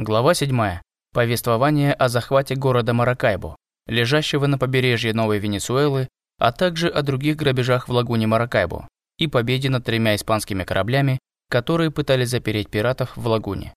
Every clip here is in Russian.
Глава 7. Повествование о захвате города Маракайбо, лежащего на побережье Новой Венесуэлы, а также о других грабежах в лагуне Маракайбо и победе над тремя испанскими кораблями, которые пытались запереть пиратов в лагуне.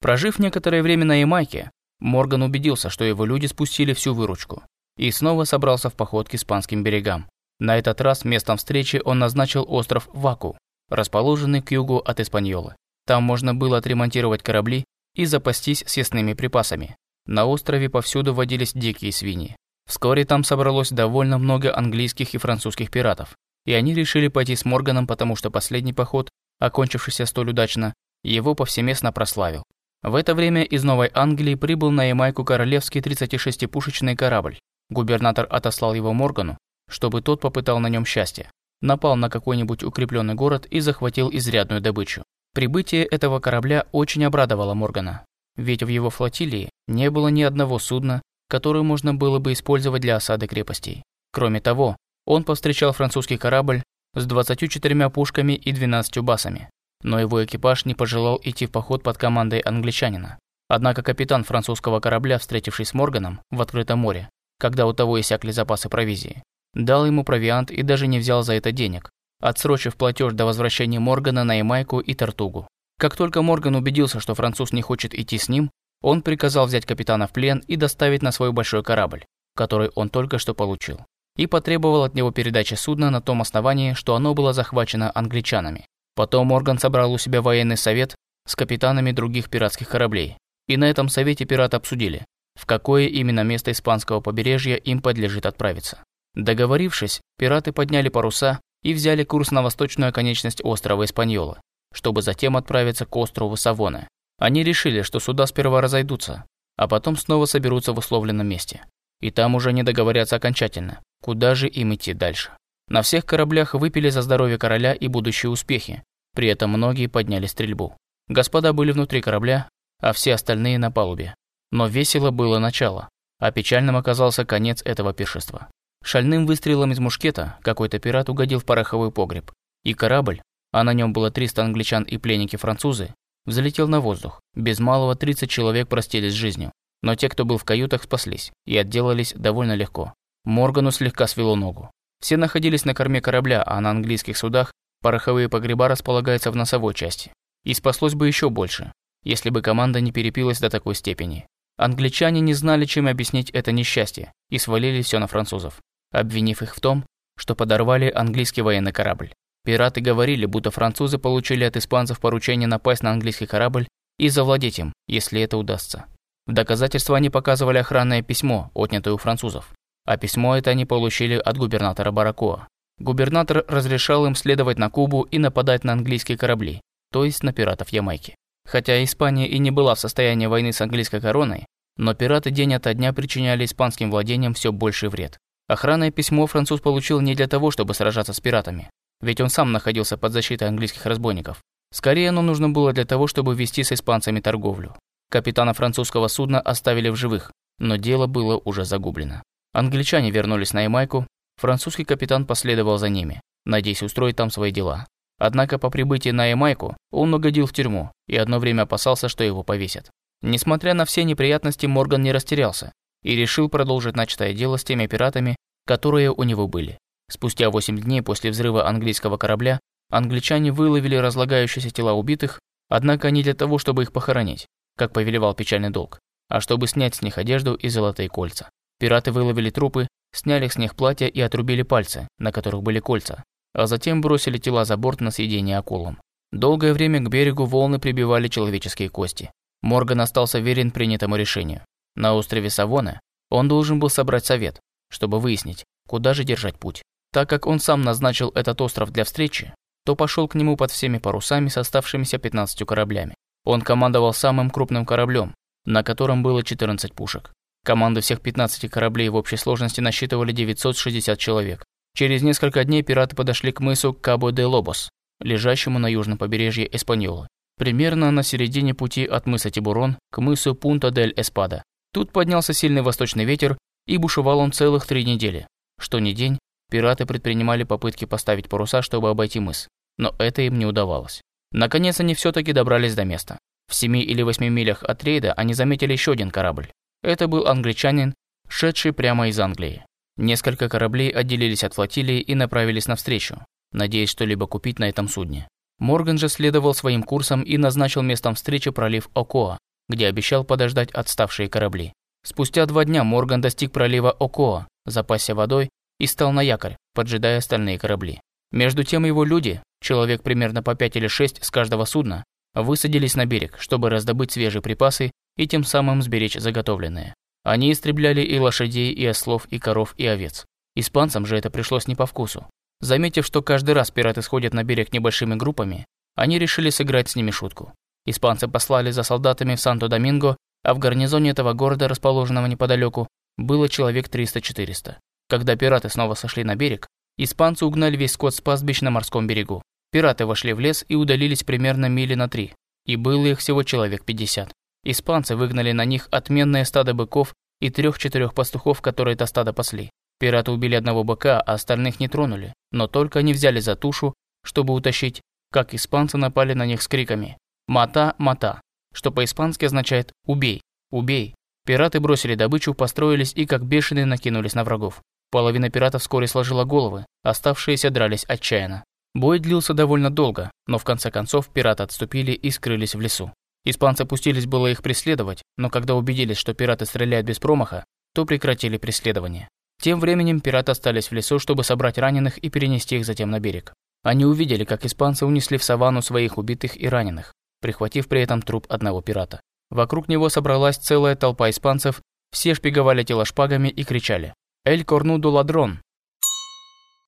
Прожив некоторое время на Ямайке, Морган убедился, что его люди спустили всю выручку, и снова собрался в поход к испанским берегам. На этот раз местом встречи он назначил остров Ваку, расположенный к югу от Испаньолы. Там можно было отремонтировать корабли и запастись съестными припасами. На острове повсюду водились дикие свиньи. Вскоре там собралось довольно много английских и французских пиратов, и они решили пойти с Морганом, потому что последний поход, окончившийся столь удачно, его повсеместно прославил. В это время из Новой Англии прибыл на Ямайку королевский 36-пушечный корабль. Губернатор отослал его Моргану, чтобы тот попытал на нем счастье. Напал на какой-нибудь укрепленный город и захватил изрядную добычу. Прибытие этого корабля очень обрадовало Моргана, ведь в его флотилии не было ни одного судна, которое можно было бы использовать для осады крепостей. Кроме того, он повстречал французский корабль с 24 пушками и 12 басами, но его экипаж не пожелал идти в поход под командой англичанина. Однако капитан французского корабля, встретившись с Морганом в открытом море, когда у того иссякли запасы провизии, дал ему провиант и даже не взял за это денег, отсрочив платеж до возвращения Моргана на Ямайку и Тартугу. Как только Морган убедился, что француз не хочет идти с ним, он приказал взять капитана в плен и доставить на свой большой корабль, который он только что получил, и потребовал от него передачи судна на том основании, что оно было захвачено англичанами. Потом Морган собрал у себя военный совет с капитанами других пиратских кораблей, и на этом совете пираты обсудили, в какое именно место испанского побережья им подлежит отправиться. Договорившись, пираты подняли паруса и взяли курс на восточную оконечность острова Испаньола, чтобы затем отправиться к острову Савоне. Они решили, что суда сперва разойдутся, а потом снова соберутся в условленном месте. И там уже не договорятся окончательно, куда же им идти дальше. На всех кораблях выпили за здоровье короля и будущие успехи, при этом многие подняли стрельбу. Господа были внутри корабля, а все остальные на палубе. Но весело было начало, а печальным оказался конец этого пиршества. Шальным выстрелом из мушкета какой-то пират угодил в пороховой погреб, и корабль, а на нем было 300 англичан и пленники-французы, взлетел на воздух. Без малого 30 человек простились с жизнью, но те, кто был в каютах, спаслись и отделались довольно легко. Моргану слегка свело ногу. Все находились на корме корабля, а на английских судах пороховые погреба располагаются в носовой части. И спаслось бы еще больше, если бы команда не перепилась до такой степени. Англичане не знали, чем объяснить это несчастье, и свалили все на французов обвинив их в том, что подорвали английский военный корабль. Пираты говорили, будто французы получили от испанцев поручение напасть на английский корабль и завладеть им, если это удастся. В доказательство они показывали охранное письмо, отнятое у французов. А письмо это они получили от губернатора Баракоа. Губернатор разрешал им следовать на Кубу и нападать на английские корабли, то есть на пиратов Ямайки. Хотя Испания и не была в состоянии войны с английской короной, но пираты день ото дня причиняли испанским владениям все больший вред. Охранное письмо француз получил не для того, чтобы сражаться с пиратами, ведь он сам находился под защитой английских разбойников. Скорее, оно нужно было для того, чтобы вести с испанцами торговлю. Капитана французского судна оставили в живых, но дело было уже загублено. Англичане вернулись на Ямайку, французский капитан последовал за ними, надеясь устроить там свои дела. Однако по прибытии на Ямайку он угодил в тюрьму и одно время опасался, что его повесят. Несмотря на все неприятности, Морган не растерялся и решил продолжить начатое дело с теми пиратами, которые у него были. Спустя 8 дней после взрыва английского корабля англичане выловили разлагающиеся тела убитых, однако не для того, чтобы их похоронить, как повелевал печальный долг, а чтобы снять с них одежду и золотые кольца. Пираты выловили трупы, сняли с них платья и отрубили пальцы, на которых были кольца, а затем бросили тела за борт на съедение акулам. Долгое время к берегу волны прибивали человеческие кости. Морган остался верен принятому решению. На острове Савона он должен был собрать совет, чтобы выяснить, куда же держать путь. Так как он сам назначил этот остров для встречи, то пошел к нему под всеми парусами с оставшимися 15 кораблями. Он командовал самым крупным кораблем, на котором было 14 пушек. Команды всех 15 кораблей в общей сложности насчитывали 960 человек. Через несколько дней пираты подошли к мысу Кабо-де-Лобос, лежащему на южном побережье Эспаньолы, примерно на середине пути от мыса Тибурон к мысу Пунта-дель-Эспада. Тут поднялся сильный восточный ветер, и бушевал он целых три недели. Что ни день, пираты предпринимали попытки поставить паруса, чтобы обойти мыс, но это им не удавалось. Наконец они все таки добрались до места. В семи или восьми милях от рейда они заметили еще один корабль. Это был англичанин, шедший прямо из Англии. Несколько кораблей отделились от флотилии и направились навстречу, надеясь что-либо купить на этом судне. Морган же следовал своим курсом и назначил местом встречи пролив Окоа, где обещал подождать отставшие корабли. Спустя два дня Морган достиг пролива Окоа, запасся водой и стал на якорь, поджидая остальные корабли. Между тем его люди, человек примерно по пять или шесть с каждого судна, высадились на берег, чтобы раздобыть свежие припасы и тем самым сберечь заготовленные. Они истребляли и лошадей, и ослов, и коров, и овец. Испанцам же это пришлось не по вкусу. Заметив, что каждый раз пираты сходят на берег небольшими группами, они решили сыграть с ними шутку. Испанцы послали за солдатами в Санто-Доминго, а в гарнизоне этого города, расположенного неподалеку, было человек 300-400. Когда пираты снова сошли на берег, испанцы угнали весь скот с пастбищ на морском берегу. Пираты вошли в лес и удалились примерно мили на три, и было их всего человек 50. Испанцы выгнали на них отменное стадо быков и трех-четырех пастухов, которые это стадо пасли. Пираты убили одного быка, а остальных не тронули, но только они взяли за тушу, чтобы утащить, как испанцы напали на них с криками «Мата, мата», что по-испански означает «убей, убей». Пираты бросили добычу, построились и как бешеные накинулись на врагов. Половина пиратов вскоре сложила головы, оставшиеся дрались отчаянно. Бой длился довольно долго, но в конце концов пираты отступили и скрылись в лесу. Испанцы пустились было их преследовать, но когда убедились, что пираты стреляют без промаха, то прекратили преследование. Тем временем пираты остались в лесу, чтобы собрать раненых и перенести их затем на берег. Они увидели, как испанцы унесли в саванну своих убитых и раненых, прихватив при этом труп одного пирата. Вокруг него собралась целая толпа испанцев, все шпиговали тело шпагами и кричали «Эль корнуду ладрон!»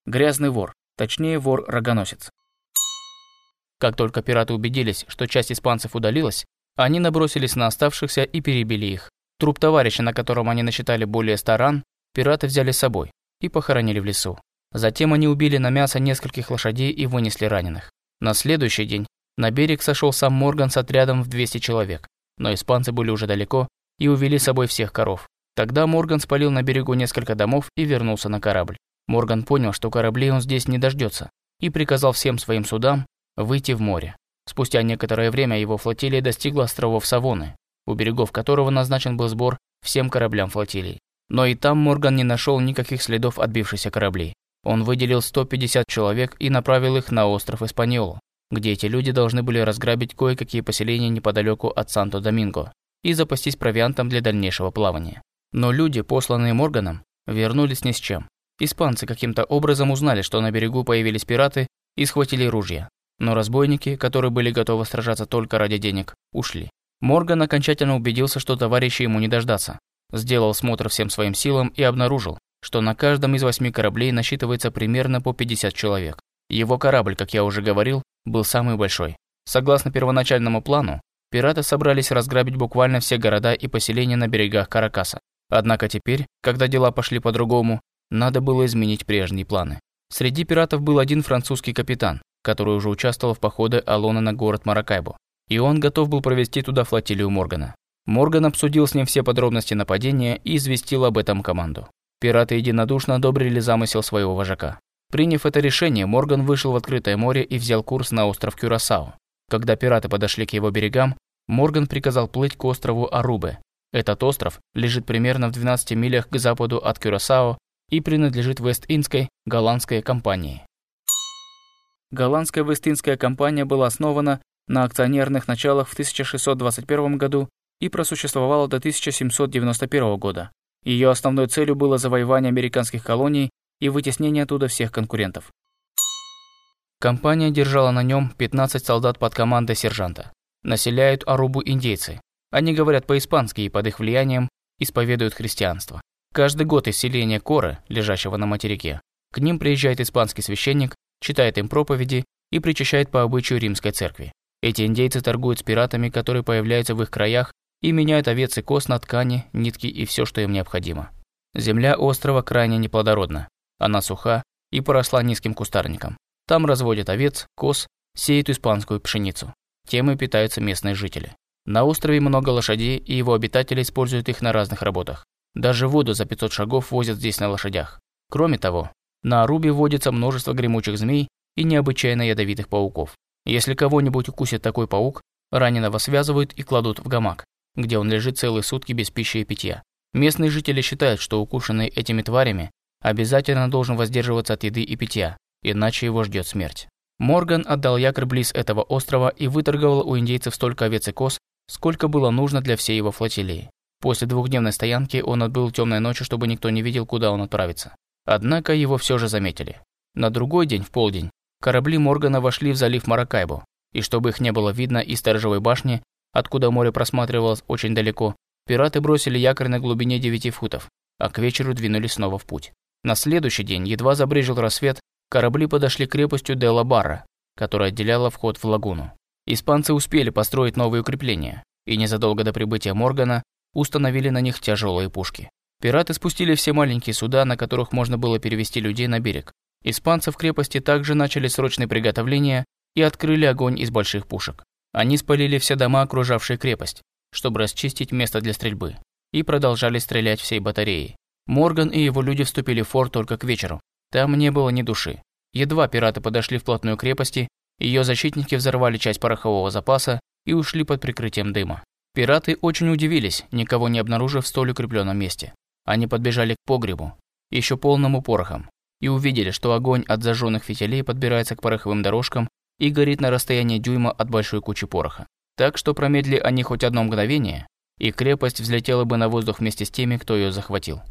Грязный вор, точнее вор-рогоносец. Как только пираты убедились, что часть испанцев удалилась, они набросились на оставшихся и перебили их. Труп товарища, на котором они насчитали более ста ран, пираты взяли с собой и похоронили в лесу. Затем они убили на мясо нескольких лошадей и вынесли раненых. На следующий день на берег сошел сам Морган с отрядом в 200 человек, но испанцы были уже далеко и увели с собой всех коров. Тогда Морган спалил на берегу несколько домов и вернулся на корабль. Морган понял, что кораблей он здесь не дождется, и приказал всем своим судам выйти в море. Спустя некоторое время его флотилия достигла островов Савоны, у берегов которого назначен был сбор всем кораблям флотилии. Но и там Морган не нашел никаких следов отбившихся кораблей. Он выделил 150 человек и направил их на остров Испаньолу, где эти люди должны были разграбить кое-какие поселения неподалеку от Санто-Доминго и запастись провиантом для дальнейшего плавания. Но люди, посланные Морганом, вернулись ни с чем. Испанцы каким-то образом узнали, что на берегу появились пираты и схватили ружья. Но разбойники, которые были готовы сражаться только ради денег, ушли. Морган окончательно убедился, что товарищи ему не дождаться. Сделал смотр всем своим силам и обнаружил, что на каждом из восьми кораблей насчитывается примерно по 50 человек. Его корабль, как я уже говорил, был самый большой. Согласно первоначальному плану, пираты собрались разграбить буквально все города и поселения на берегах Каракаса. Однако теперь, когда дела пошли по-другому, надо было изменить прежние планы. Среди пиратов был один французский капитан, который уже участвовал в походе Алона на город Маракайбо, и он готов был провести туда флотилию Моргана. Морган обсудил с ним все подробности нападения и известил об этом команду. Пираты единодушно одобрили замысел своего вожака. Приняв это решение, Морган вышел в открытое море и взял курс на остров Кюрасао. Когда пираты подошли к его берегам, Морган приказал плыть к острову Арубе. Этот остров лежит примерно в 12 милях к западу от Кюрасао и принадлежит Вест-Индской голландской компании. Голландская Вестинская компания была основана на акционерных началах в 1621 году и просуществовала до 1791 года. Ее основной целью было завоевание американских колоний и вытеснение оттуда всех конкурентов. Компания держала на нем 15 солдат под командой сержанта. Населяют Арубу индейцы. Они говорят по-испански и под их влиянием исповедуют христианство. Каждый год из селения Коры, лежащего на материке, к ним приезжает испанский священник читает им проповеди и причащает по обычаю римской церкви. Эти индейцы торгуют с пиратами, которые появляются в их краях, и меняют овец и коз на ткани, нитки и все, что им необходимо. Земля острова крайне неплодородна. Она суха и поросла низким кустарником. Там разводят овец, коз, сеют испанскую пшеницу. Тем и питаются местные жители. На острове много лошадей, и его обитатели используют их на разных работах. Даже воду за 500 шагов возят здесь на лошадях. Кроме того, на Арубе водится множество гремучих змей и необычайно ядовитых пауков. Если кого-нибудь укусит такой паук, Раненого связывают и кладут в гамак, где он лежит целые сутки без пищи и питья. Местные жители считают, что укушенный этими тварями обязательно должен воздерживаться от еды и питья, иначе его ждет смерть. Морган отдал якорь близ этого острова и выторговал у индейцев столько овец и коз, сколько было нужно для всей его флотилии. После двухдневной стоянки он отбыл темной ночью, чтобы никто не видел, куда он отправится. Однако его все же заметили. На другой день, в полдень, корабли Моргана вошли в залив Маракайбо, и чтобы их не было видно из сторожевой башни, откуда море просматривалось очень далеко, пираты бросили якорь на глубине 9 футов, а к вечеру двинулись снова в путь. На следующий день, едва забрежил рассвет, корабли подошли к крепостью Делла Барра, которая отделяла вход в лагуну. Испанцы успели построить новые укрепления, и незадолго до прибытия Моргана установили на них тяжелые пушки. Пираты спустили все маленькие суда, на которых можно было перевести людей на берег. Испанцы в крепости также начали срочные приготовления и открыли огонь из больших пушек. Они спалили все дома, окружавшие крепость, чтобы расчистить место для стрельбы, и продолжали стрелять всей батареей. Морган и его люди вступили в форт только к вечеру. Там не было ни души. Едва пираты подошли вплотную к крепости, ее защитники взорвали часть порохового запаса и ушли под прикрытием дыма. Пираты очень удивились, никого не обнаружив в столь укрепленном месте. Они подбежали к погребу, еще полному порохом, и увидели, что огонь от зажженных фитилей подбирается к пороховым дорожкам и горит на расстоянии дюйма от большой кучи пороха. Так что промедли они хоть одно мгновение, и крепость взлетела бы на воздух вместе с теми, кто ее захватил.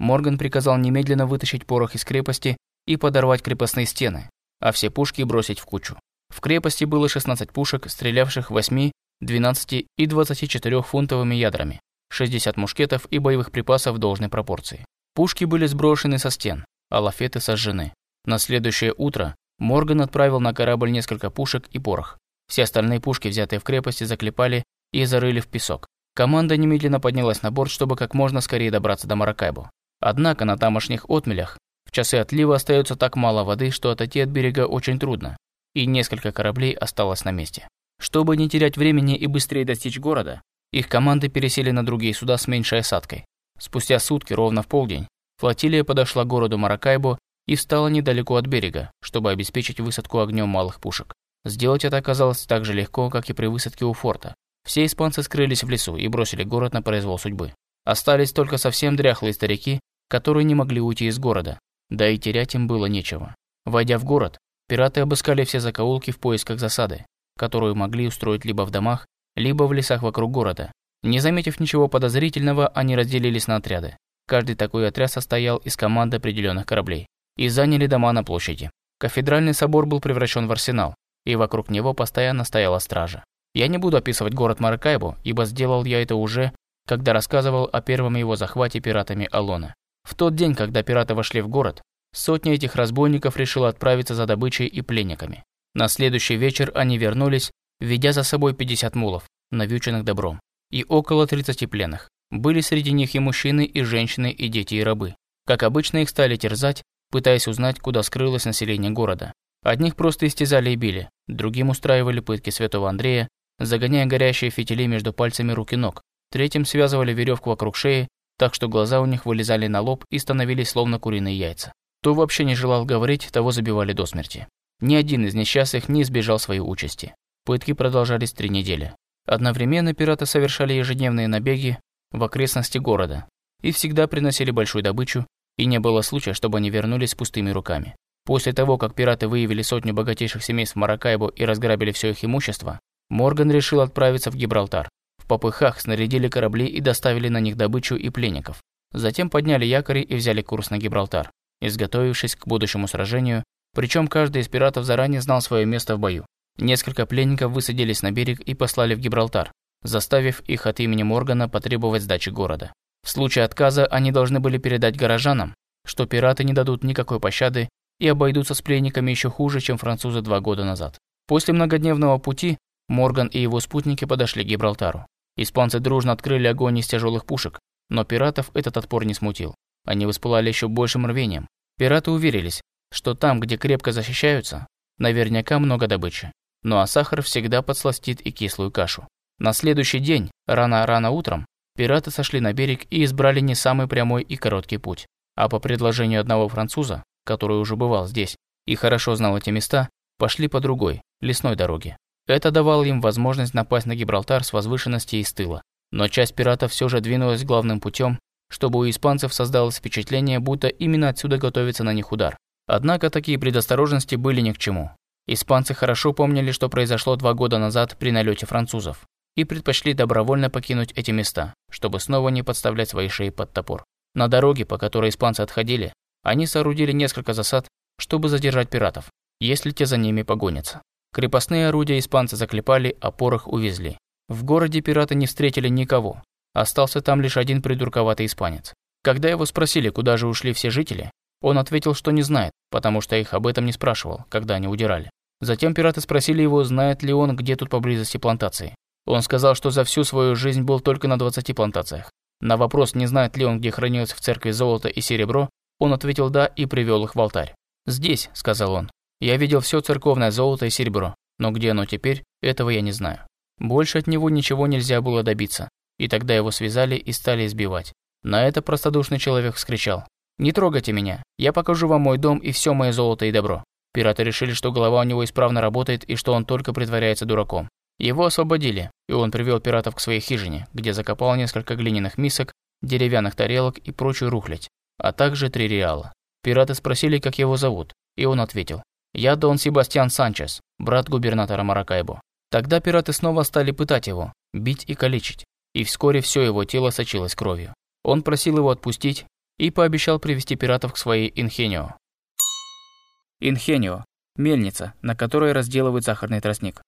Морган приказал немедленно вытащить порох из крепости и подорвать крепостные стены, а все пушки бросить в кучу. В крепости было 16 пушек, стрелявших 8, 12 и 24 фунтовыми ядрами, 60 мушкетов и боевых припасов должной пропорции. Пушки были сброшены со стен, а лафеты сожжены. На следующее утро Морган отправил на корабль несколько пушек и порох. Все остальные пушки, взятые в крепости, заклепали и зарыли в песок. Команда немедленно поднялась на борт, чтобы как можно скорее добраться до Маракайбо. Однако на тамошних отмелях в часы отлива остается так мало воды, что отойти от берега очень трудно, и несколько кораблей осталось на месте. Чтобы не терять времени и быстрее достичь города, их команды пересели на другие суда с меньшей осадкой. Спустя сутки, ровно в полдень, флотилия подошла к городу Маракайбо и встала недалеко от берега, чтобы обеспечить высадку огнем малых пушек. Сделать это оказалось так же легко, как и при высадке у форта. Все испанцы скрылись в лесу и бросили город на произвол судьбы. Остались только совсем дряхлые старики, которые не могли уйти из города, да и терять им было нечего. Войдя в город, пираты обыскали все закоулки в поисках засады, которую могли устроить либо в домах, либо в лесах вокруг города. Не заметив ничего подозрительного, они разделились на отряды. Каждый такой отряд состоял из команд определенных кораблей. И заняли дома на площади. Кафедральный собор был превращен в арсенал, и вокруг него постоянно стояла стража. Я не буду описывать город Маракайбо, ибо сделал я это уже, когда рассказывал о первом его захвате пиратами Алона. В тот день, когда пираты вошли в город, сотня этих разбойников решила отправиться за добычей и пленниками. На следующий вечер они вернулись ведя за собой 50 мулов, навьюченных добром, и около 30 пленных. Были среди них и мужчины, и женщины, и дети, и рабы. Как обычно, их стали терзать, пытаясь узнать, куда скрылось население города. Одних просто истязали и били, другим устраивали пытки святого Андрея, загоняя горящие фитили между пальцами рук и ног. Третьим связывали веревку вокруг шеи, так что глаза у них вылезали на лоб и становились словно куриные яйца. Кто вообще не желал говорить, того забивали до смерти. Ни один из несчастных не избежал своей участи. Пытки продолжались три недели. Одновременно пираты совершали ежедневные набеги в окрестности города и всегда приносили большую добычу, и не было случая, чтобы они вернулись с пустыми руками. После того, как пираты выявили сотню богатейших семейств Маракайбо и разграбили все их имущество, Морган решил отправиться в Гибралтар. Попыхах снарядили корабли и доставили на них добычу и пленников. Затем подняли якори и взяли курс на Гибралтар, изготовившись к будущему сражению, причем каждый из пиратов заранее знал свое место в бою. Несколько пленников высадились на берег и послали в Гибралтар, заставив их от имени Моргана потребовать сдачи города. В случае отказа они должны были передать горожанам, что пираты не дадут никакой пощады и обойдутся с пленниками еще хуже, чем французы два года назад. После многодневного пути Морган и его спутники подошли к Гибралтару. Испанцы дружно открыли огонь из тяжелых пушек, но пиратов этот отпор не смутил. Они воспылали еще большим рвением. Пираты уверились, что там, где крепко защищаются, наверняка много добычи. Ну а сахар всегда подсластит и кислую кашу. На следующий день, рано-рано утром, пираты сошли на берег и избрали не самый прямой и короткий путь, а по предложению одного француза, который уже бывал здесь и хорошо знал эти места, пошли по другой, лесной дороге. Это давало им возможность напасть на Гибралтар с возвышенности и с тыла. Но часть пиратов все же двинулась главным путем, чтобы у испанцев создалось впечатление, будто именно отсюда готовится на них удар. Однако такие предосторожности были ни к чему. Испанцы хорошо помнили, что произошло два года назад при налете французов, и предпочли добровольно покинуть эти места, чтобы снова не подставлять свои шеи под топор. На дороге, по которой испанцы отходили, они соорудили несколько засад, чтобы задержать пиратов, если те за ними погонятся. Крепостные орудия испанцы заклепали, а порох увезли. В городе пираты не встретили никого. Остался там лишь один придурковатый испанец. Когда его спросили, куда же ушли все жители, он ответил, что не знает, потому что их об этом не спрашивал, когда они удирали. Затем пираты спросили его, знает ли он, где тут поблизости плантации. Он сказал, что за всю свою жизнь был только на 20 плантациях. На вопрос, не знает ли он, где хранилось в церкви золото и серебро, он ответил «да» и привел их в алтарь. «Здесь», — сказал он, — «я видел все церковное золото и серебро, но где оно теперь, этого я не знаю». Больше от него ничего нельзя было добиться, и тогда его связали и стали избивать. На это простодушный человек вскричал. «Не трогайте меня, я покажу вам мой дом и все мое золото и добро». Пираты решили, что голова у него исправно работает и что он только притворяется дураком. Его освободили, и он привел пиратов к своей хижине, где закопал несколько глиняных мисок, деревянных тарелок и прочую рухлядь, а также три реала. Пираты спросили, как его зовут, и он ответил. «Я Дон Себастьян Санчес, брат губернатора Маракайбо». Тогда пираты снова стали пытать его, бить и калечить, и вскоре все его тело сочилось кровью. Он просил его отпустить и пообещал привести пиратов к своей Инхенио. Инхенио – мельница, на которой разделывают сахарный тростник.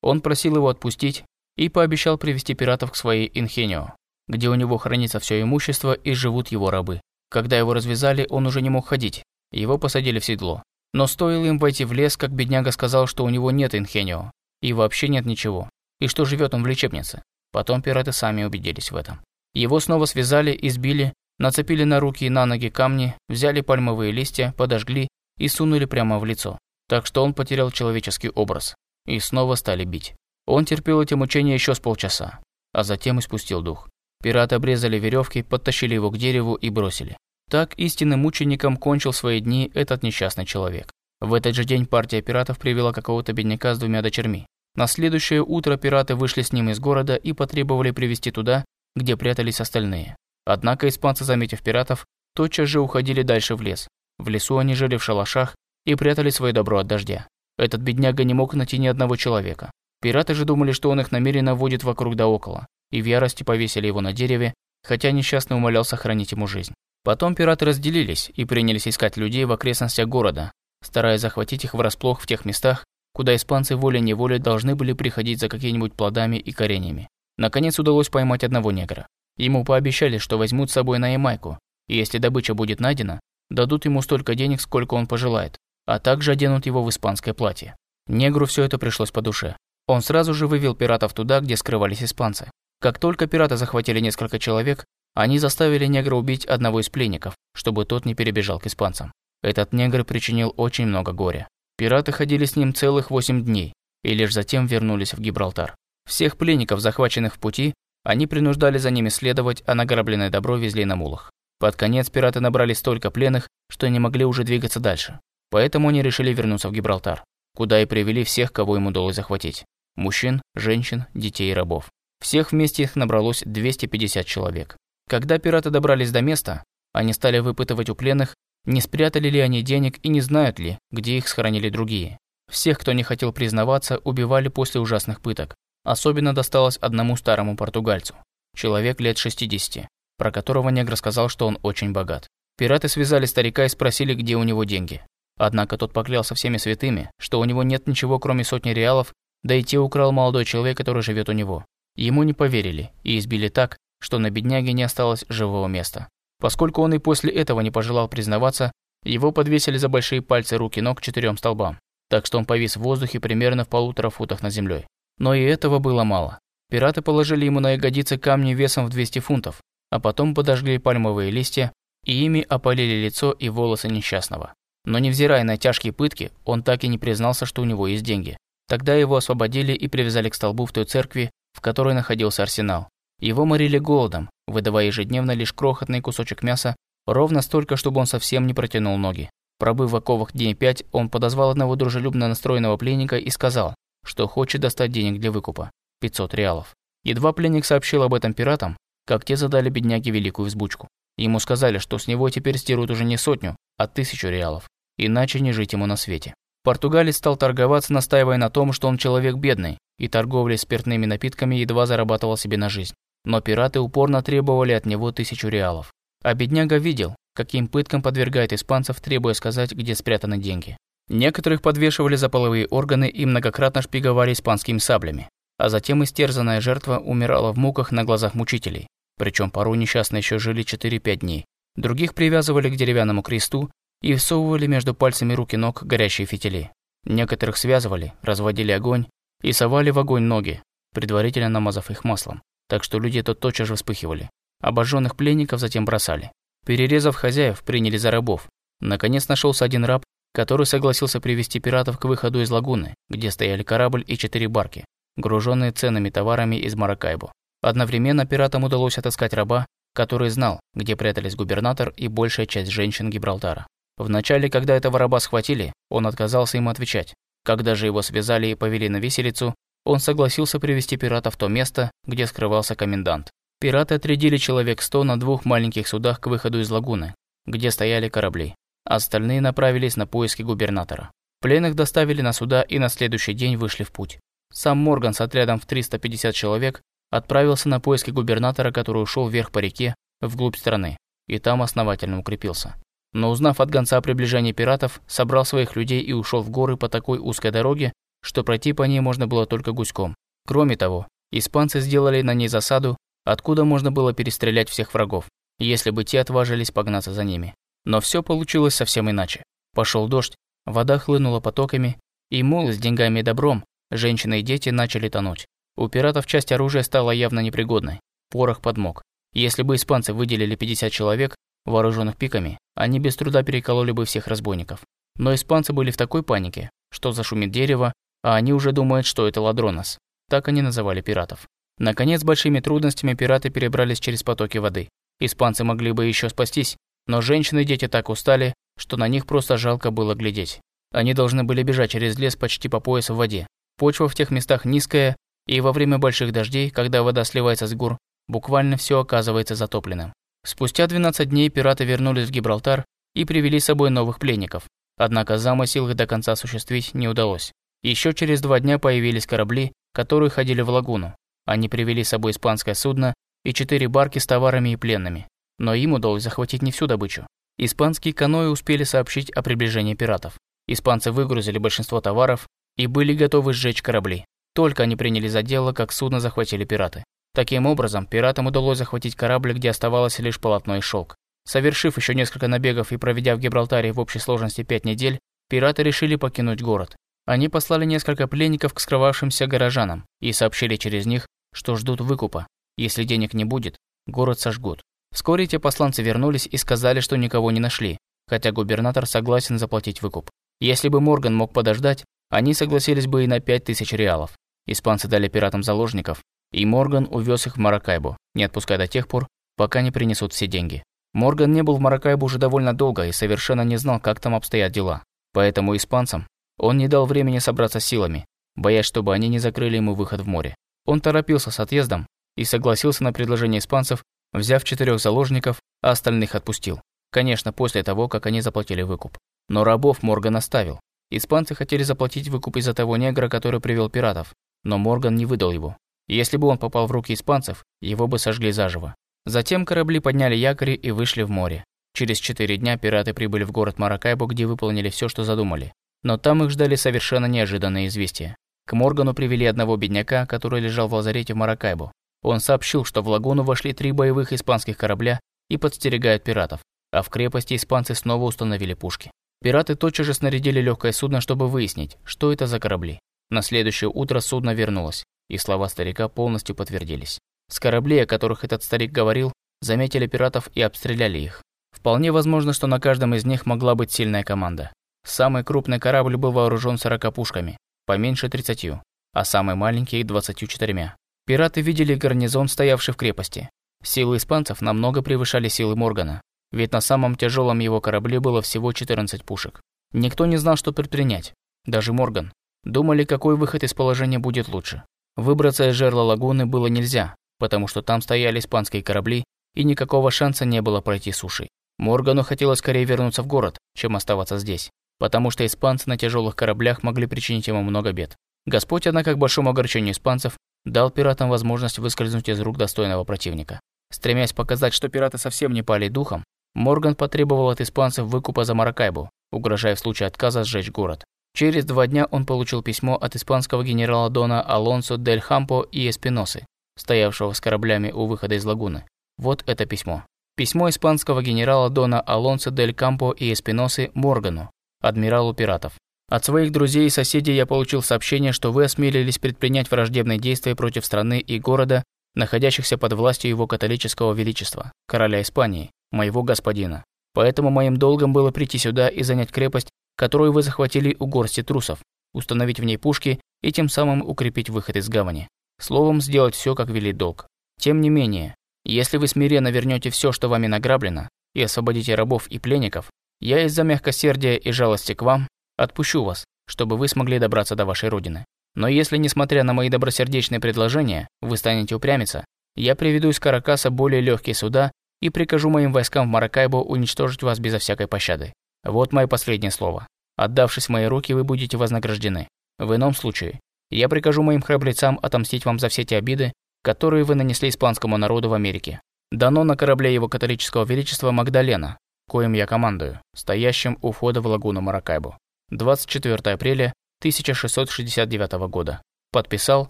Он просил его отпустить и пообещал привести пиратов к своей Инхенио, где у него хранится все имущество и живут его рабы. Когда его развязали, он уже не мог ходить, его посадили в седло. Но стоило им войти в лес, как бедняга сказал, что у него нет инхенио, и вообще нет ничего, и что живет он в лечебнице. Потом пираты сами убедились в этом. Его снова связали, избили, нацепили на руки и на ноги камни, взяли пальмовые листья, подожгли и сунули прямо в лицо. Так что он потерял человеческий образ. И снова стали бить. Он терпел эти мучения еще с полчаса, а затем испустил дух. Пираты обрезали веревки, подтащили его к дереву и бросили. Так истинным мучеником кончил свои дни этот несчастный человек. В этот же день партия пиратов привела какого-то бедняка с двумя дочерьми. На следующее утро пираты вышли с ним из города и потребовали привести туда, где прятались остальные. Однако испанцы, заметив пиратов, тотчас же уходили дальше в лес. В лесу они жили в шалашах и прятали свое добро от дождя. Этот бедняга не мог найти ни одного человека. Пираты же думали, что он их намеренно водит вокруг да около, и в ярости повесили его на дереве, хотя несчастный умолял сохранить ему жизнь. Потом пираты разделились и принялись искать людей в окрестностях города, стараясь захватить их врасплох в тех местах, куда испанцы волей-неволей должны были приходить за какими-нибудь плодами и кореньями. Наконец удалось поймать одного негра. Ему пообещали, что возьмут с собой на Ямайку, и если добыча будет найдена, дадут ему столько денег, сколько он пожелает, а также оденут его в испанское платье. Негру все это пришлось по душе. Он сразу же вывел пиратов туда, где скрывались испанцы. Как только пираты захватили несколько человек, они заставили негра убить одного из пленников, чтобы тот не перебежал к испанцам. Этот негр причинил очень много горя. Пираты ходили с ним целых восемь дней и лишь затем вернулись в Гибралтар. Всех пленников, захваченных в пути, они принуждали за ними следовать, а награбленное добро везли на мулах. Под конец пираты набрали столько пленных, что не могли уже двигаться дальше. Поэтому они решили вернуться в Гибралтар, куда и привели всех, кого им удалось захватить. Мужчин, женщин, детей и рабов. Всех вместе их набралось 250 человек. Когда пираты добрались до места, они стали выпытывать у пленных, не спрятали ли они денег и не знают ли, где их сохранили другие. Всех, кто не хотел признаваться, убивали после ужасных пыток. Особенно досталось одному старому португальцу, человек лет 60, про которого негр сказал, что он очень богат. Пираты связали старика и спросили, где у него деньги. Однако тот поклялся всеми святыми, что у него нет ничего, кроме сотни реалов, да и те украл молодой человек, который живет у него. Ему не поверили и избили так, что на бедняге не осталось живого места. Поскольку он и после этого не пожелал признаваться, его подвесили за большие пальцы рук и ног к четырем столбам, так что он повис в воздухе примерно в полутора футах над землей. Но и этого было мало. Пираты положили ему на ягодицы камни весом в 200 фунтов, а потом подожгли пальмовые листья и ими опалили лицо и волосы несчастного. Но невзирая на тяжкие пытки, он так и не признался, что у него есть деньги. Тогда его освободили и привязали к столбу в той церкви, в которой находился арсенал. Его морили голодом, выдавая ежедневно лишь крохотный кусочек мяса, ровно столько, чтобы он совсем не протянул ноги. Пробыв в оковах дней пять, он подозвал одного дружелюбно настроенного пленника и сказал, что хочет достать денег для выкупа – 500 реалов. Едва пленник сообщил об этом пиратам, как те задали бедняге великую взбучку. Ему сказали, что с него теперь стерут уже не сотню, а тысячу реалов, иначе не жить ему на свете. Португалец стал торговаться, настаивая на том, что он человек бедный, и торговлей спиртными напитками едва зарабатывал себе на жизнь. Но пираты упорно требовали от него тысячу реалов. А бедняга видел, каким пыткам подвергает испанцев, требуя сказать, где спрятаны деньги. Некоторых подвешивали за половые органы и многократно шпиговали испанскими саблями. А затем истерзанная жертва умирала в муках на глазах мучителей. Причем порой несчастные еще жили 4-5 дней. Других привязывали к деревянному кресту и всовывали между пальцами рук и ног горящие фитили. Некоторых связывали, разводили огонь и совали в огонь ноги, предварительно намазав их маслом. Так что люди тут тотчас же вспыхивали. Обожженных пленников затем бросали. Перерезав хозяев, приняли за рабов. Наконец нашелся один раб, который согласился привести пиратов к выходу из лагуны, где стояли корабль и четыре барки, груженные ценными товарами из Маракайбо. Одновременно пиратам удалось отыскать раба, который знал, где прятались губернатор и большая часть женщин Гибралтара. Вначале, когда этого раба схватили, он отказался им отвечать. Когда же его связали и повели на виселицу, он согласился привести пирата в то место, где скрывался комендант. Пираты отрядили человек сто на двух маленьких судах к выходу из лагуны, где стояли корабли. Остальные направились на поиски губернатора. Пленных доставили на суда и на следующий день вышли в путь. Сам Морган с отрядом в 350 человек отправился на поиски губернатора, который ушел вверх по реке, вглубь страны, и там основательно укрепился. Но узнав от гонца о приближении пиратов, собрал своих людей и ушел в горы по такой узкой дороге, что пройти по ней можно было только гуськом. Кроме того, испанцы сделали на ней засаду, откуда можно было перестрелять всех врагов, если бы те отважились погнаться за ними. Но все получилось совсем иначе. Пошел дождь, вода хлынула потоками, и мол, с деньгами и добром, женщины и дети начали тонуть. У пиратов часть оружия стала явно непригодной. Порох подмок. Если бы испанцы выделили 50 человек, вооруженных пиками, они без труда перекололи бы всех разбойников. Но испанцы были в такой панике, что зашумит дерево, а они уже думают, что это ладронос. Так они называли пиратов. Наконец, большими трудностями пираты перебрались через потоки воды. Испанцы могли бы еще спастись, но женщины и дети так устали, что на них просто жалко было глядеть. Они должны были бежать через лес почти по пояс в воде. Почва в тех местах низкая, и во время больших дождей, когда вода сливается с гор, буквально все оказывается затопленным. Спустя 12 дней пираты вернулись в Гибралтар и привели с собой новых пленников. Однако замысел их до конца осуществить не удалось. Еще через два дня появились корабли, которые ходили в лагуну. Они привели с собой испанское судно и четыре барки с товарами и пленными. Но им удалось захватить не всю добычу. Испанские каноэ успели сообщить о приближении пиратов. Испанцы выгрузили большинство товаров и были готовы сжечь корабли. Только они приняли за дело, как судно захватили пираты. Таким образом, пиратам удалось захватить корабль, где оставалось лишь полотно и шелк. Совершив еще несколько набегов и проведя в Гибралтаре в общей сложности пять недель, пираты решили покинуть город. Они послали несколько пленников к скрывавшимся горожанам и сообщили через них, что ждут выкупа. Если денег не будет, город сожгут. Вскоре те посланцы вернулись и сказали, что никого не нашли, хотя губернатор согласен заплатить выкуп. Если бы Морган мог подождать, они согласились бы и на 5000 реалов. Испанцы дали пиратам заложников, и Морган увез их в Маракайбу, не отпуская до тех пор, пока не принесут все деньги. Морган не был в Маракайбу уже довольно долго и совершенно не знал, как там обстоят дела. Поэтому испанцам он не дал времени собраться силами, боясь, чтобы они не закрыли ему выход в море. Он торопился с отъездом и согласился на предложение испанцев взяв четырех заложников, а остальных отпустил. Конечно, после того, как они заплатили выкуп. Но рабов Морган оставил. Испанцы хотели заплатить выкуп из-за того негра, который привел пиратов, но Морган не выдал его. Если бы он попал в руки испанцев, его бы сожгли заживо. Затем корабли подняли якори и вышли в море. Через четыре дня пираты прибыли в город Маракайбо, где выполнили все, что задумали. Но там их ждали совершенно неожиданные известия. К Моргану привели одного бедняка, который лежал в лазарете в Маракайбо. Он сообщил, что в лагуну вошли три боевых испанских корабля и подстерегают пиратов, а в крепости испанцы снова установили пушки. Пираты тотчас же снарядили легкое судно, чтобы выяснить, что это за корабли. На следующее утро судно вернулось, и слова старика полностью подтвердились. С кораблей, о которых этот старик говорил, заметили пиратов и обстреляли их. Вполне возможно, что на каждом из них могла быть сильная команда. Самый крупный корабль был вооружен 40 пушками, поменьше 30, а самый маленький – 24. Пираты видели гарнизон, стоявший в крепости. Силы испанцев намного превышали силы Моргана, ведь на самом тяжелом его корабле было всего 14 пушек. Никто не знал, что предпринять, даже Морган. Думали, какой выход из положения будет лучше. Выбраться из жерла лагуны было нельзя, потому что там стояли испанские корабли, и никакого шанса не было пройти сушей. Моргану хотелось скорее вернуться в город, чем оставаться здесь, потому что испанцы на тяжелых кораблях могли причинить ему много бед. Господь, однако, к большому огорчению испанцев, дал пиратам возможность выскользнуть из рук достойного противника. Стремясь показать, что пираты совсем не пали духом, Морган потребовал от испанцев выкупа за Маракайбу, угрожая в случае отказа сжечь город. Через два дня он получил письмо от испанского генерала Дона Алонсо дель Хампо и Эспиносы, стоявшего с кораблями у выхода из лагуны. Вот это письмо. Письмо испанского генерала Дона Алонсо дель Кампо и Эспиносы Моргану, адмиралу пиратов. От своих друзей и соседей я получил сообщение, что вы осмелились предпринять враждебные действия против страны и города, находящихся под властью его католического величества, короля Испании, моего господина. Поэтому моим долгом было прийти сюда и занять крепость, которую вы захватили у горсти трусов, установить в ней пушки и тем самым укрепить выход из гавани. Словом, сделать все, как велит долг. Тем не менее, если вы смиренно вернете все, что вами награблено, и освободите рабов и пленников, я из-за мягкосердия и жалости к вам отпущу вас, чтобы вы смогли добраться до вашей родины. Но если, несмотря на мои добросердечные предложения, вы станете упрямиться, я приведу из Каракаса более легкие суда и прикажу моим войскам в Маракайбо уничтожить вас безо всякой пощады. Вот мое последнее слово. Отдавшись в мои руки, вы будете вознаграждены. В ином случае, я прикажу моим храбрецам отомстить вам за все те обиды, которые вы нанесли испанскому народу в Америке. Дано на корабле его католического величества Магдалена, коим я командую, стоящим у входа в лагуну Маракайбо. 24 апреля 1669 года. Подписал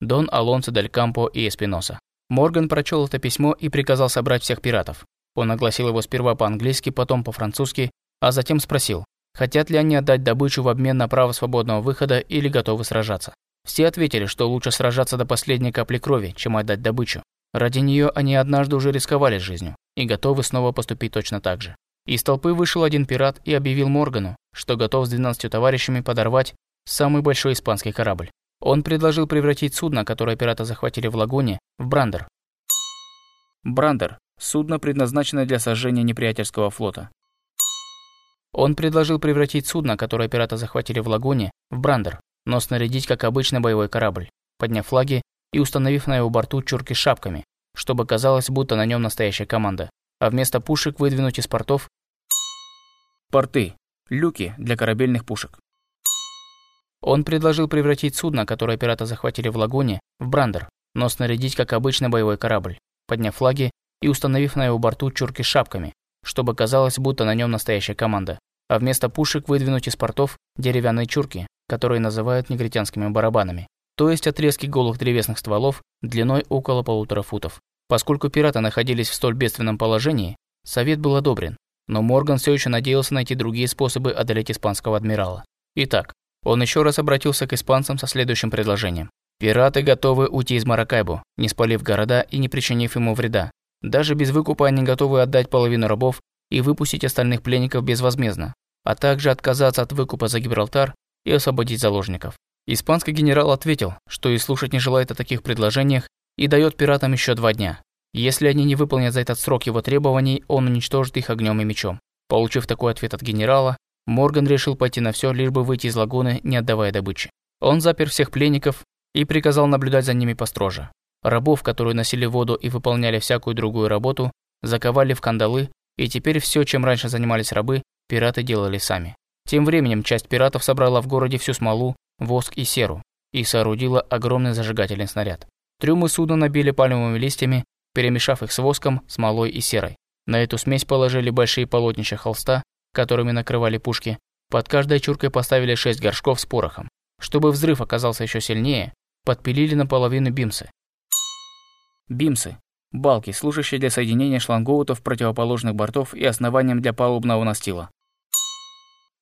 Дон Алонсо дель Кампо и Эспиноса. Морган прочел это письмо и приказал собрать всех пиратов. Он огласил его сперва по-английски, потом по-французски, а затем спросил, хотят ли они отдать добычу в обмен на право свободного выхода или готовы сражаться. Все ответили, что лучше сражаться до последней капли крови, чем отдать добычу. Ради нее они однажды уже рисковали жизнью и готовы снова поступить точно так же. Из толпы вышел один пират и объявил Моргану, что готов с 12 товарищами подорвать самый большой испанский корабль. Он предложил превратить судно, которое пираты захватили в лагуне, в брандер. Брандер – судно, предназначенное для сожжения неприятельского флота. Он предложил превратить судно, которое пираты захватили в лагуне, в брандер, но снарядить как обычный боевой корабль, подняв флаги и установив на его борту чурки с шапками, чтобы казалось, будто на нем настоящая команда, а вместо пушек выдвинуть из портов порты, люки для корабельных пушек. Он предложил превратить судно, которое пираты захватили в лагуне, в брандер, но снарядить как обычный боевой корабль, подняв флаги и установив на его борту чурки с шапками, чтобы казалось, будто на нем настоящая команда, а вместо пушек выдвинуть из портов деревянные чурки, которые называют негритянскими барабанами, то есть отрезки голых древесных стволов длиной около полутора футов. Поскольку пираты находились в столь бедственном положении, совет был одобрен, но Морган все еще надеялся найти другие способы одолеть испанского адмирала. Итак, он еще раз обратился к испанцам со следующим предложением. Пираты готовы уйти из Маракайбу, не спалив города и не причинив ему вреда, даже без выкупа они готовы отдать половину рабов и выпустить остальных пленников безвозмездно, а также отказаться от выкупа за Гибралтар и освободить заложников. Испанский генерал ответил, что и слушать не желает о таких предложениях и дает пиратам еще два дня. Если они не выполнят за этот срок его требований, он уничтожит их огнем и мечом. Получив такой ответ от генерала, Морган решил пойти на все, лишь бы выйти из лагуны, не отдавая добычи. Он запер всех пленников и приказал наблюдать за ними построже. Рабов, которые носили воду и выполняли всякую другую работу, заковали в кандалы, и теперь все, чем раньше занимались рабы, пираты делали сами. Тем временем часть пиратов собрала в городе всю смолу, воск и серу и соорудила огромный зажигательный снаряд. Трюмы судна набили пальмовыми листьями, перемешав их с воском, смолой и серой. На эту смесь положили большие полотнища холста, которыми накрывали пушки. Под каждой чуркой поставили шесть горшков с порохом. Чтобы взрыв оказался еще сильнее, подпилили наполовину бимсы, Бимсы – балки, служащие для соединения шлангоутов противоположных бортов и основанием для палубного настила.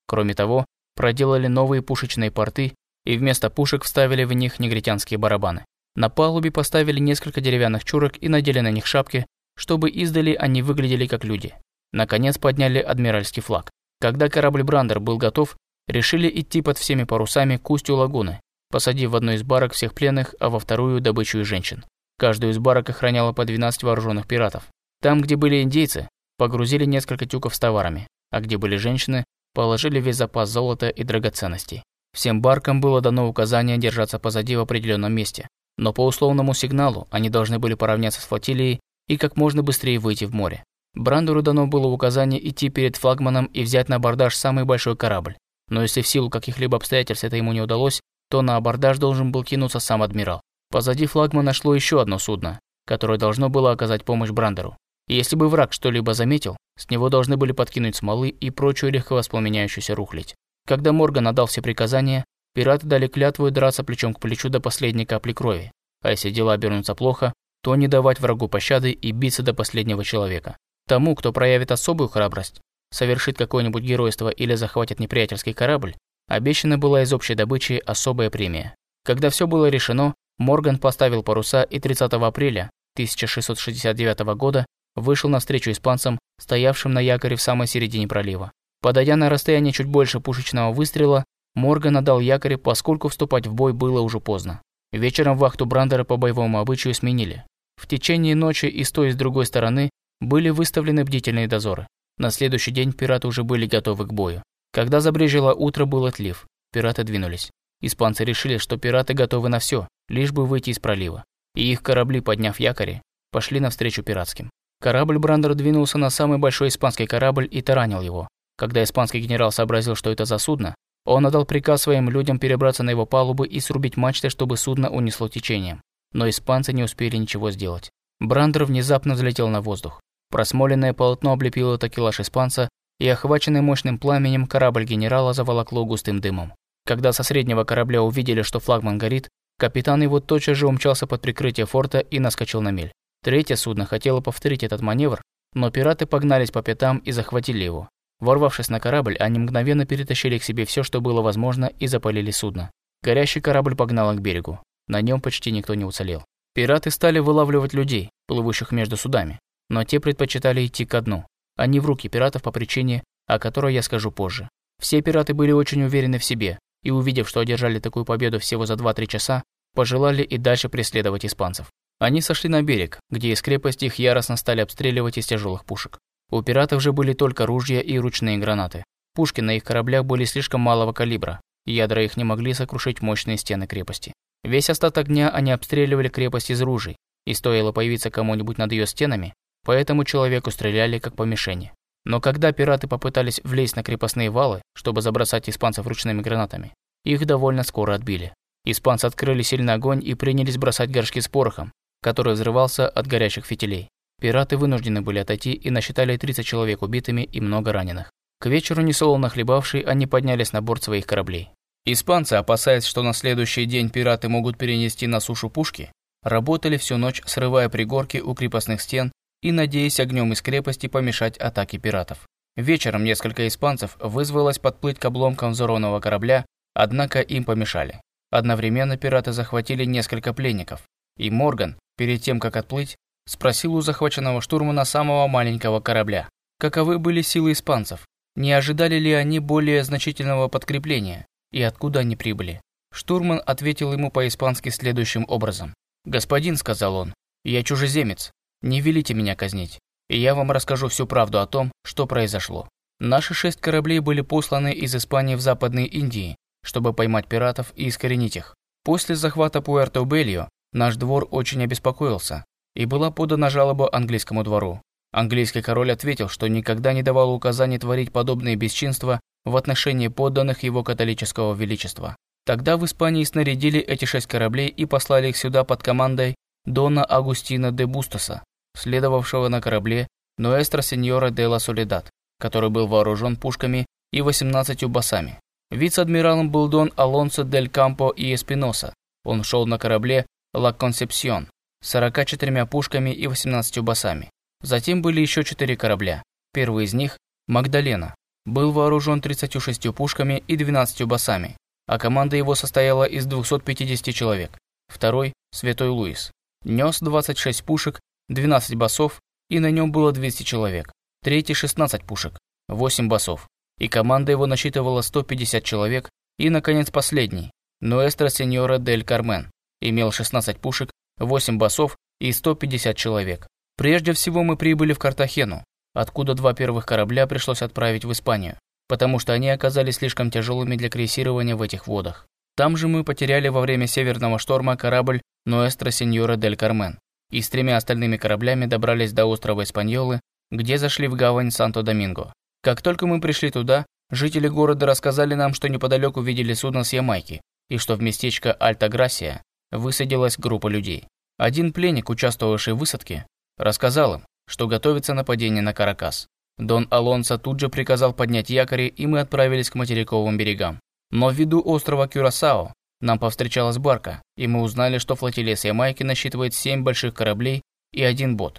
Кроме того, проделали новые пушечные порты и вместо пушек вставили в них негритянские барабаны. На палубе поставили несколько деревянных чурок и надели на них шапки, чтобы издали они выглядели как люди. Наконец подняли адмиральский флаг. Когда корабль Брандер был готов, решили идти под всеми парусами к устью лагуны, посадив в одну из барок всех пленных, а во вторую добычу и женщин. Каждую из барок охраняло по 12 вооруженных пиратов. Там, где были индейцы, погрузили несколько тюков с товарами, а где были женщины, положили весь запас золота и драгоценностей. Всем баркам было дано указание держаться позади в определенном месте, но по условному сигналу они должны были поравняться с флотилией и как можно быстрее выйти в море. Брандеру дано было указание идти перед флагманом и взять на абордаж самый большой корабль. Но если в силу каких-либо обстоятельств это ему не удалось, то на абордаж должен был кинуться сам адмирал. Позади флагмана шло еще одно судно, которое должно было оказать помощь Брандеру. И если бы враг что-либо заметил, с него должны были подкинуть смолы и прочую легковоспламеняющуюся рухлядь. Когда Морган отдал все приказания, пираты дали клятву драться плечом к плечу до последней капли крови, а если дела обернутся плохо, то не давать врагу пощады и биться до последнего человека. Тому, кто проявит особую храбрость, совершит какое-нибудь геройство или захватит неприятельский корабль, обещана была из общей добычи особая премия. Когда все было решено, Морган поставил паруса и 30 апреля 1669 года вышел навстречу испанцам, стоявшим на якоре в самой середине пролива. Подойдя на расстояние чуть больше пушечного выстрела, Морган отдал якорь, поскольку вступать в бой было уже поздно. Вечером вахту Брандера по боевому обычаю сменили. В течение ночи и с той и с другой стороны были выставлены бдительные дозоры. На следующий день пираты уже были готовы к бою. Когда забрежило утро, был отлив. Пираты двинулись. Испанцы решили, что пираты готовы на все, лишь бы выйти из пролива. И их корабли, подняв якори, пошли навстречу пиратским. Корабль Брандер двинулся на самый большой испанский корабль и таранил его. Когда испанский генерал сообразил, что это за судно, он отдал приказ своим людям перебраться на его палубы и срубить мачты, чтобы судно унесло течением. Но испанцы не успели ничего сделать. Брандер внезапно взлетел на воздух. Просмоленное полотно облепило такелаж испанца, и охваченный мощным пламенем корабль генерала заволокло густым дымом. Когда со среднего корабля увидели, что флагман горит, капитан его тотчас же умчался под прикрытие форта и наскочил на мель. Третье судно хотело повторить этот маневр, но пираты погнались по пятам и захватили его. Ворвавшись на корабль, они мгновенно перетащили к себе все, что было возможно, и запалили судно. Горящий корабль погнал к берегу. На нем почти никто не уцелел. Пираты стали вылавливать людей, плывущих между судами, но те предпочитали идти ко дну, а не в руки пиратов по причине, о которой я скажу позже. Все пираты были очень уверены в себе, и увидев, что одержали такую победу всего за 2-3 часа, пожелали и дальше преследовать испанцев. Они сошли на берег, где из крепости их яростно стали обстреливать из тяжелых пушек. У пиратов же были только ружья и ручные гранаты. Пушки на их кораблях были слишком малого калибра, ядра их не могли сокрушить мощные стены крепости. Весь остаток дня они обстреливали крепость из ружей, и стоило появиться кому-нибудь над ее стенами, поэтому человеку стреляли как по мишени. Но когда пираты попытались влезть на крепостные валы, чтобы забросать испанцев ручными гранатами, их довольно скоро отбили. Испанцы открыли сильный огонь и принялись бросать горшки с порохом, который взрывался от горящих фитилей. Пираты вынуждены были отойти и насчитали 30 человек убитыми и много раненых. К вечеру несолоно хлебавшие, они поднялись на борт своих кораблей. Испанцы, опасаясь, что на следующий день пираты могут перенести на сушу пушки, работали всю ночь, срывая пригорки у крепостных стен и надеясь огнем из крепости помешать атаке пиратов. Вечером несколько испанцев вызвалось подплыть к обломкам взорванного корабля, однако им помешали. Одновременно пираты захватили несколько пленников, и Морган, перед тем как отплыть, спросил у захваченного штурмана самого маленького корабля, каковы были силы испанцев, не ожидали ли они более значительного подкрепления и откуда они прибыли. Штурман ответил ему по-испански следующим образом. «Господин», — сказал он, — «я чужеземец, не велите меня казнить, и я вам расскажу всю правду о том, что произошло. Наши шесть кораблей были посланы из Испании в Западной Индии, чтобы поймать пиратов и искоренить их. После захвата Пуэрто-Бельо наш двор очень обеспокоился, и была подана жалоба английскому двору. Английский король ответил, что никогда не давал указаний творить подобные бесчинства в отношении подданных его католического величества. Тогда в Испании снарядили эти шесть кораблей и послали их сюда под командой Дона Агустина де Бустаса, следовавшего на корабле Ноэстро Сеньора де ла Солидад, который был вооружен пушками и 18 басами. Вице-адмиралом был Дон Алонсо дель Кампо и Эспиноса. Он шел на корабле Ла Консепсион, 44 пушками и 18 басами. Затем были еще четыре корабля. Первый из них, Магдалена, был вооружен 36 пушками и 12 басами, а команда его состояла из 250 человек. Второй, Святой Луис, нес 26 пушек, 12 басов, и на нем было 200 человек. Третий 16 пушек, 8 басов, и команда его насчитывала 150 человек, и, наконец, последний, Ноэстро Сеньора дель Кармен, имел 16 пушек 8 басов и 150 человек. Прежде всего мы прибыли в Картахену, откуда два первых корабля пришлось отправить в Испанию. потому что они оказались слишком тяжелыми для крейсирования в этих водах. Там же мы потеряли во время северного шторма корабль Ноэстро Сеньора дель Кармен и с тремя остальными кораблями добрались до острова Испаньолы, где зашли в гавань Санто-Доминго. Как только мы пришли туда, жители города рассказали нам, что неподалеку видели судно с Ямайки, и что в местечко Альта-Грасия высадилась группа людей. Один пленник, участвовавший в высадке, рассказал им, что готовится нападение на Каракас. Дон Алонсо тут же приказал поднять якори, и мы отправились к материковым берегам. Но ввиду острова Кюрасао нам повстречалась барка, и мы узнали, что флотилия с Ямайки насчитывает 7 больших кораблей и один бот.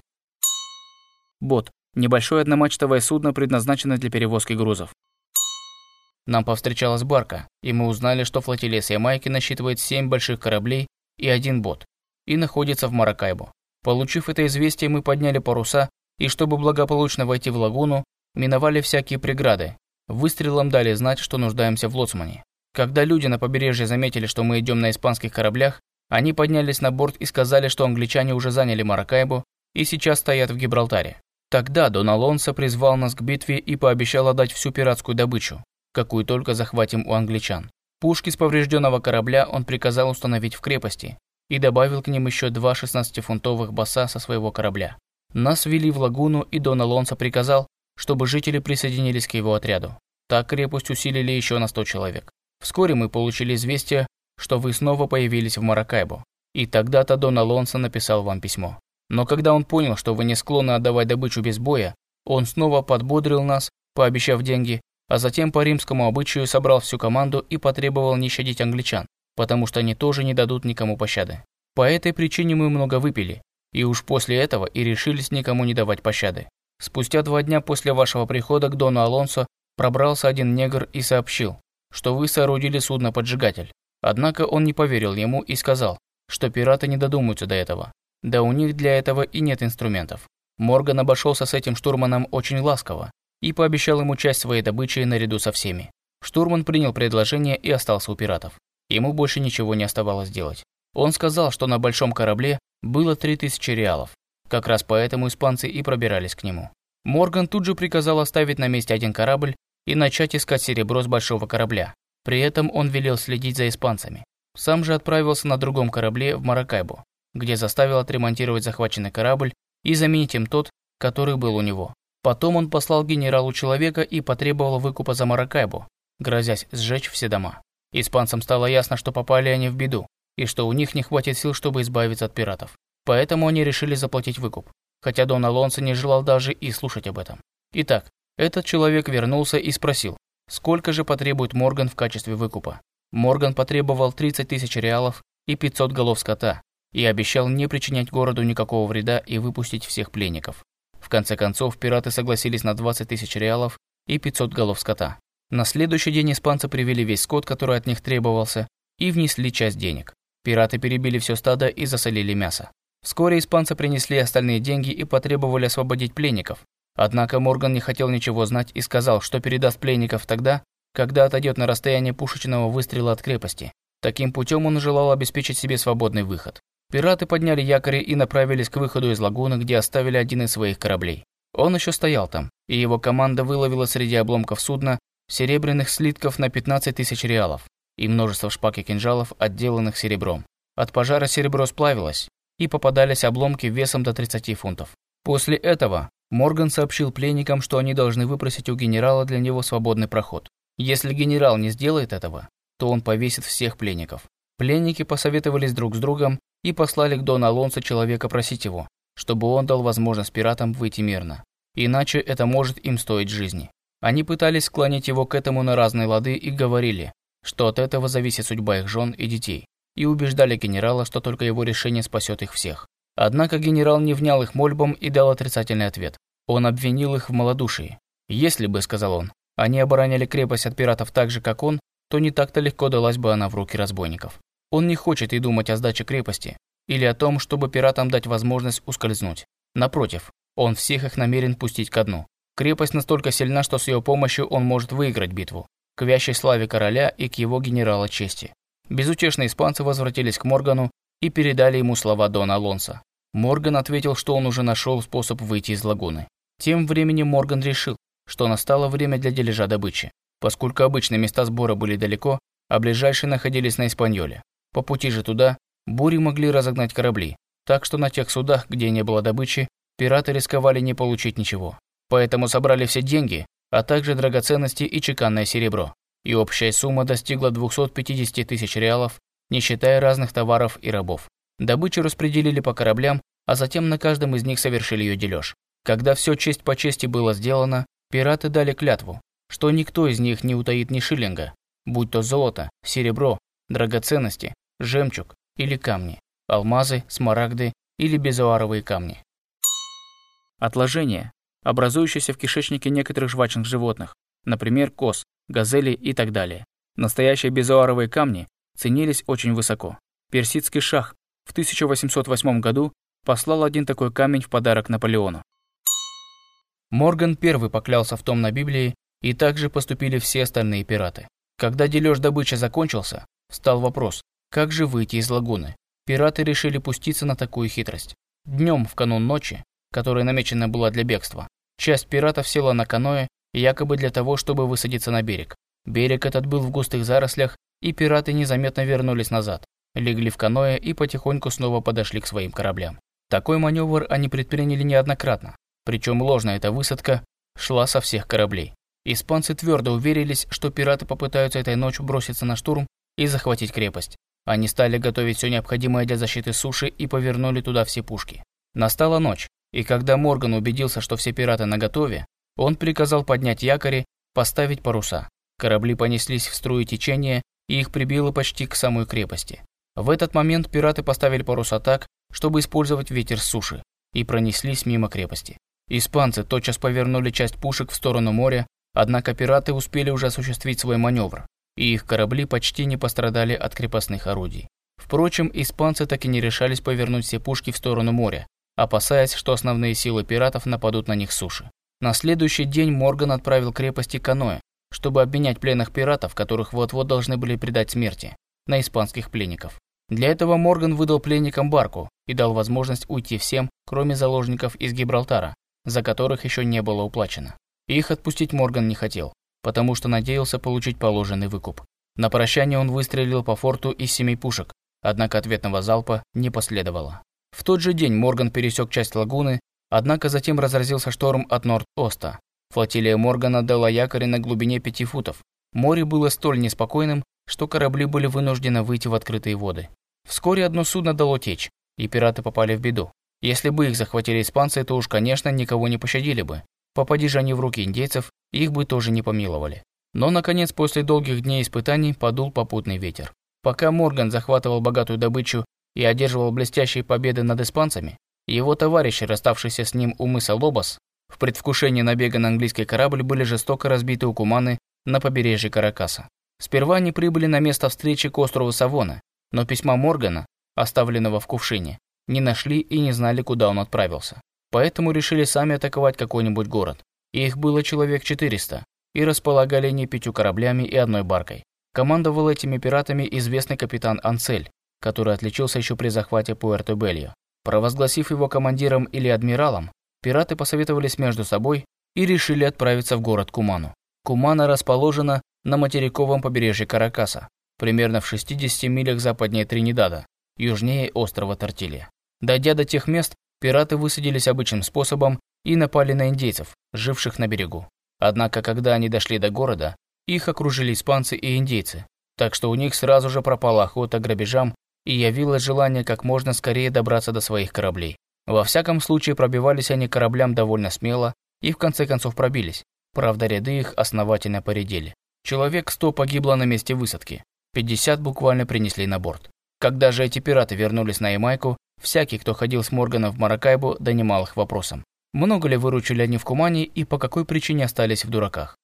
Бот – небольшое одномачтовое судно, предназначенное для перевозки грузов. Нам повстречалась барка, и мы узнали, что флотилия с Ямайки насчитывает 7 больших кораблей и один бот, и находится в Маракайбо. Получив это известие, мы подняли паруса, и чтобы благополучно войти в лагуну, миновали всякие преграды. Выстрелом дали знать, что нуждаемся в лоцмане. Когда люди на побережье заметили, что мы идем на испанских кораблях, они поднялись на борт и сказали, что англичане уже заняли Маракайбу и сейчас стоят в Гибралтаре. Тогда Дон Алонсо призвал нас к битве и пообещал отдать всю пиратскую добычу, какую только захватим у англичан. Пушки с поврежденного корабля он приказал установить в крепости и добавил к ним еще два 16-фунтовых баса со своего корабля. Нас ввели в лагуну, и Дон Алонсо приказал, чтобы жители присоединились к его отряду. Так крепость усилили еще на 100 человек. Вскоре мы получили известие, что вы снова появились в Маракайбо, и тогда-то Дон Алонсо написал вам письмо. Но когда он понял, что вы не склонны отдавать добычу без боя, он снова подбодрил нас, пообещав деньги, а затем по римскому обычаю собрал всю команду и потребовал не щадить англичан, потому что они тоже не дадут никому пощады. По этой причине мы много выпили, и уж после этого и решились никому не давать пощады. Спустя два дня после вашего прихода к Дону Алонсо пробрался один негр и сообщил, что вы соорудили судно-поджигатель. Однако он не поверил ему и сказал, что пираты не додумаются до этого. Да у них для этого и нет инструментов. Морган обошелся с этим штурманом очень ласково и пообещал ему часть своей добычи наряду со всеми. Штурман принял предложение и остался у пиратов. Ему больше ничего не оставалось делать. Он сказал, что на большом корабле было 3000 реалов. Как раз поэтому испанцы и пробирались к нему. Морган тут же приказал оставить на месте один корабль и начать искать серебро с большого корабля. При этом он велел следить за испанцами. Сам же отправился на другом корабле в Маракайбо, где заставил отремонтировать захваченный корабль и заменить им тот, который был у него. Потом он послал генералу человека и потребовал выкупа за Маракайбо, грозясь сжечь все дома. Испанцам стало ясно, что попали они в беду, и что у них не хватит сил, чтобы избавиться от пиратов. Поэтому они решили заплатить выкуп, хотя Дон Алонсо не желал даже и слушать об этом. Итак, этот человек вернулся и спросил, сколько же потребует Морган в качестве выкупа. Морган потребовал 30 тысяч реалов и 500 голов скота и обещал не причинять городу никакого вреда и выпустить всех пленников. В конце концов, пираты согласились на 20 тысяч реалов и 500 голов скота. На следующий день испанцы привели весь скот, который от них требовался, и внесли часть денег. Пираты перебили все стадо и засолили мясо. Вскоре испанцы принесли остальные деньги и потребовали освободить пленников, Однако Морган не хотел ничего знать и сказал, что передаст пленников тогда, когда отойдет на расстояние пушечного выстрела от крепости. Таким путем он желал обеспечить себе свободный выход. Пираты подняли якори и направились к выходу из лагуны, где оставили один из своих кораблей. Он еще стоял там, и его команда выловила среди обломков судна серебряных слитков на 15 тысяч реалов и множество шпаг и кинжалов, отделанных серебром. От пожара серебро сплавилось, и попадались обломки весом до 30 фунтов. После этого Морган сообщил пленникам, что они должны выпросить у генерала для него свободный проход. Если генерал не сделает этого, то он повесит всех пленников. Пленники посоветовались друг с другом и послали к Дону Алонсо человека просить его, чтобы он дал возможность пиратам выйти мирно. Иначе это может им стоить жизни. Они пытались склонить его к этому на разные лады и говорили, что от этого зависит судьба их жен и детей, и убеждали генерала, что только его решение спасет их всех. Однако генерал не внял их мольбам и дал отрицательный ответ. Он обвинил их в малодушии. «Если бы, — сказал он, — они обороняли крепость от пиратов так же, как он, то не так-то легко далась бы она в руки разбойников. Он не хочет и думать о сдаче крепости или о том, чтобы пиратам дать возможность ускользнуть. Напротив, он всех их намерен пустить ко дну. Крепость настолько сильна, что с ее помощью он может выиграть битву, к вящей славе короля и к его генерала чести. Безутешные испанцы возвратились к Моргану и передали ему слова Дона Алонса. Морган ответил, что он уже нашел способ выйти из лагуны. Тем временем Морган решил, что настало время для дележа добычи. Поскольку обычные места сбора были далеко, а ближайшие находились на Испаньоле. По пути же туда бури могли разогнать корабли, так что на тех судах, где не было добычи, пираты рисковали не получить ничего. Поэтому собрали все деньги, а также драгоценности и чеканное серебро. И общая сумма достигла 250 тысяч реалов, не считая разных товаров и рабов. Добычу распределили по кораблям, а затем на каждом из них совершили ее дележ. Когда все честь по чести было сделано, пираты дали клятву, что никто из них не утаит ни шиллинга, будь то золото, серебро, драгоценности, жемчуг или камни, алмазы, смарагды или безуаровые камни. Отложения, образующиеся в кишечнике некоторых жвачных животных, например, коз, газели и так далее. Настоящие безуаровые камни ценились очень высоко. Персидский шах в 1808 году послал один такой камень в подарок Наполеону. Морган первый поклялся в том на Библии, и также поступили все остальные пираты. Когда дележ добычи закончился, стал вопрос, как же выйти из лагуны. Пираты решили пуститься на такую хитрость. Днем в канун ночи, которая намечена была для бегства, часть пиратов села на каноэ, якобы для того, чтобы высадиться на берег. Берег этот был в густых зарослях, и пираты незаметно вернулись назад, легли в каноэ и потихоньку снова подошли к своим кораблям. Такой маневр они предприняли неоднократно, причем ложная эта высадка шла со всех кораблей. Испанцы твердо уверились, что пираты попытаются этой ночью броситься на штурм и захватить крепость. Они стали готовить все необходимое для защиты суши и повернули туда все пушки. Настала ночь, и когда Морган убедился, что все пираты наготове, он приказал поднять якори, поставить паруса. Корабли понеслись в струю течения, и их прибило почти к самой крепости. В этот момент пираты поставили паруса так, чтобы использовать ветер с суши, и пронеслись мимо крепости. Испанцы тотчас повернули часть пушек в сторону моря, однако пираты успели уже осуществить свой маневр, и их корабли почти не пострадали от крепостных орудий. Впрочем, испанцы так и не решались повернуть все пушки в сторону моря, опасаясь, что основные силы пиратов нападут на них суши. На следующий день Морган отправил крепости каноэ, чтобы обменять пленных пиратов, которых вот-вот должны были предать смерти, на испанских пленников. Для этого Морган выдал пленникам барку и дал возможность уйти всем, кроме заложников из Гибралтара, за которых еще не было уплачено. Их отпустить Морган не хотел, потому что надеялся получить положенный выкуп. На прощание он выстрелил по форту из семи пушек, однако ответного залпа не последовало. В тот же день Морган пересек часть лагуны, однако затем разразился шторм от Норд-Оста. Флотилия Моргана дала якорь на глубине пяти футов. Море было столь неспокойным, что корабли были вынуждены выйти в открытые воды. Вскоре одно судно дало течь, и пираты попали в беду. Если бы их захватили испанцы, то уж, конечно, никого не пощадили бы. Попади же они в руки индейцев, их бы тоже не помиловали. Но, наконец, после долгих дней испытаний подул попутный ветер. Пока Морган захватывал богатую добычу и одерживал блестящие победы над испанцами, его товарищи, расставшиеся с ним у мыса Лобос, в предвкушении набега на английский корабль были жестоко разбиты у Куманы на побережье Каракаса. Сперва они прибыли на место встречи к острову Савона, но письма Моргана, оставленного в кувшине, не нашли и не знали, куда он отправился. Поэтому решили сами атаковать какой-нибудь город. Их было человек 400, и располагали не пятью кораблями и одной баркой. Командовал этими пиратами известный капитан Ансель, который отличился еще при захвате Пуэрто-Бельо. Провозгласив его командиром или адмиралом, пираты посоветовались между собой и решили отправиться в город Куману. Кумана расположена на материковом побережье Каракаса, примерно в 60 милях западнее Тринидада, южнее острова Тортилья. Дойдя до тех мест, пираты высадились обычным способом и напали на индейцев, живших на берегу. Однако, когда они дошли до города, их окружили испанцы и индейцы, так что у них сразу же пропала охота грабежам и явилось желание как можно скорее добраться до своих кораблей. Во всяком случае, пробивались они кораблям довольно смело и в конце концов пробились. Правда, ряды их основательно поредели. Человек 100 погибло на месте высадки, 50 буквально принесли на борт. Когда же эти пираты вернулись на Ямайку, всякий, кто ходил с Моргана в Маракайбу, донимал их вопросом. Много ли выручили они в Кумане и по какой причине остались в дураках?